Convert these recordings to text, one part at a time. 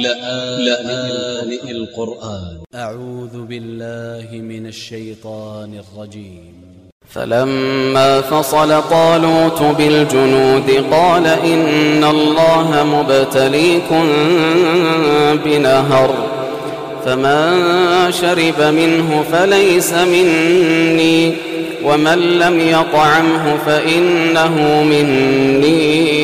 لآن القرآن. أ ع و ذ ب ا ل ل ه من ا ل ش ي ط ا ن ا ل ج ي م فلما فصل طالوت بالجنود قال إن الله مبتليكم بنهر فمن شرب منه فليس مني ومن لم يطعمه فإنه مني.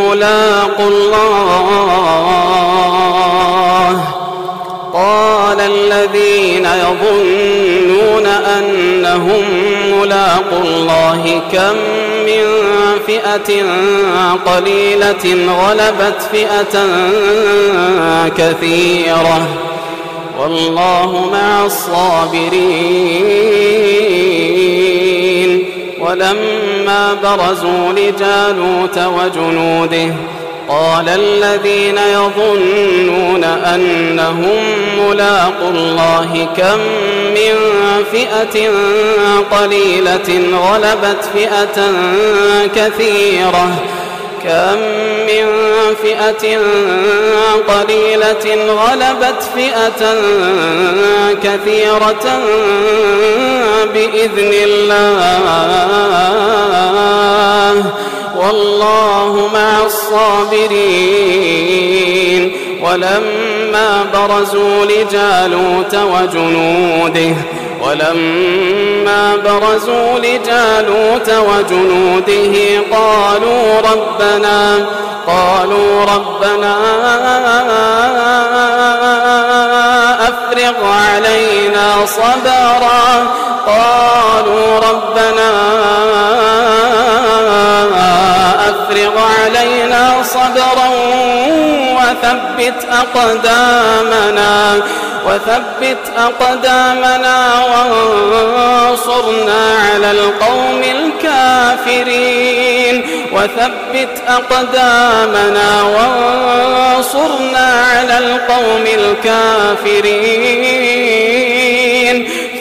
ملاقوا الله. قال الذين يظنون أنهم ملاقوا الله كم من فئة قليلة غلبت فئة كثيرة. والله مع الصابرين. ولما برزوا لجالوت وجنوده قال الذين يظنون أنهم ملاقوا الله كم من فئة قليلة غلبت فئة كثيرة كم من فئة قليلة غلبت فئة كثيرة بإذن الله. والله مع الصابرين. ولما برزوا لجالوت وجنوده ولما برزوا لجالوت وجنوده قالوا ربنا قالوا ربنا أفرغ علينا صبرا. قالوا ربنا أفرغ علينا صبرا وثبت أقدامنا وثبت أقدامنا وانصرنا على القوم الكافرين وثبت أقدامنا وانصرنا على القوم الكافرين.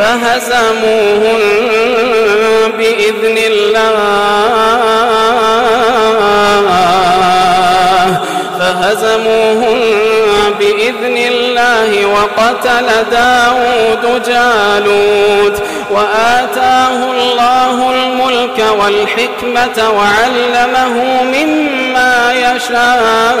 فهزموهم بإذن الله. فهزموهم بإذن الله وقتل داود جالوت وآتاه الله الملك والحكمة وعلمه مما يشاء.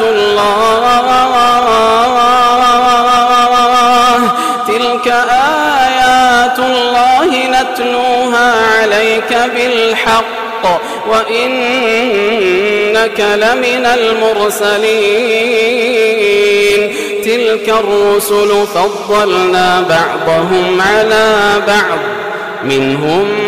الله. تلك آيات الله نتلوها عليك بالحق. وإنك لمن المرسلين. تلك الرسل فضلنا بعضهم على بعض. منهم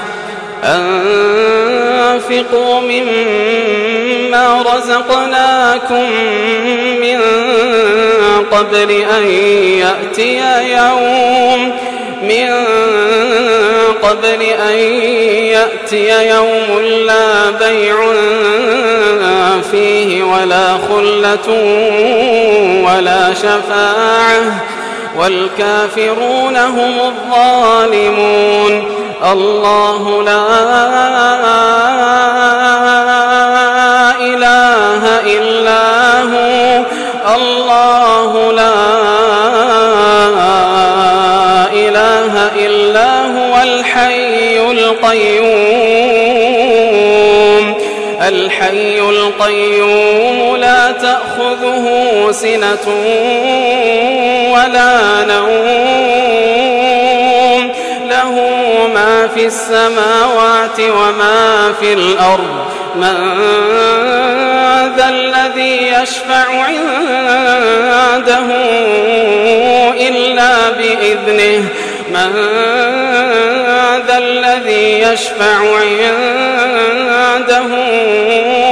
أنفقوا مما رزقناكم من قبل أن يأتي يوم من قبل أن يأتي يوم لا بيع فيه ولا خلة ولا شفاعة والكافرون هم الظالمون الله لا إله إلا هو. الله لا إله إلا هو الحي القيوم. الحي القيوم لا تأخذه سنة ولا نوم. في السماوات وما في الأرض. من ذا الذي يشفع عنده إلا بإذنه. من ذا الذي يشفع عنده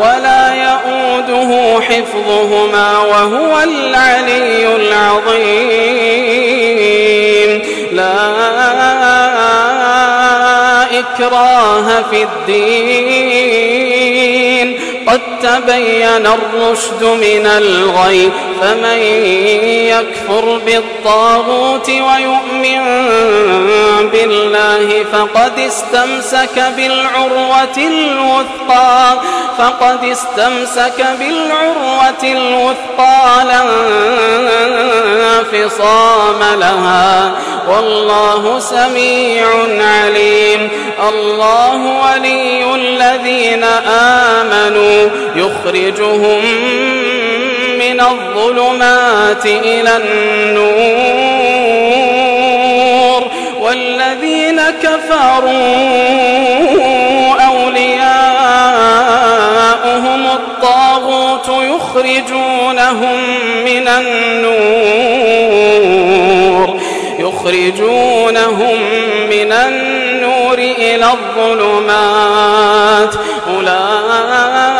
ولا يؤوده حفظهما وهو العلي العظيم. لا إكراه في الدين. قد تبين الرشد من الغي. فمن يكفر بالطاغوت ويؤمن بالله فقد استمسك بالعروة الوثقى فقد استمسك بالعروة الوثقى لا انفصام لها. والله سميع عليم. الله ولي الذين آمنوا يخرجهم الظلمات إلى النور والذين كفروا أولياؤهم الطاغوت يخرجونهم من النور يخرجونهم من النور إلى الظلمات أولئك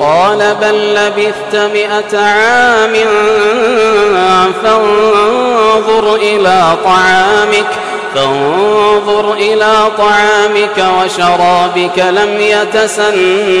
قال بل لبثت مئة عام فانظر إلى طعامك فانظر إلى طعامك وشرابك لم يتسنه.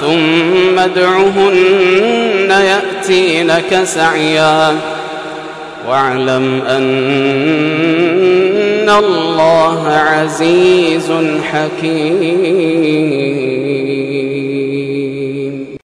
ثم ادعهن يأتينك سعيا. واعلم أن الله عزيز حكيم.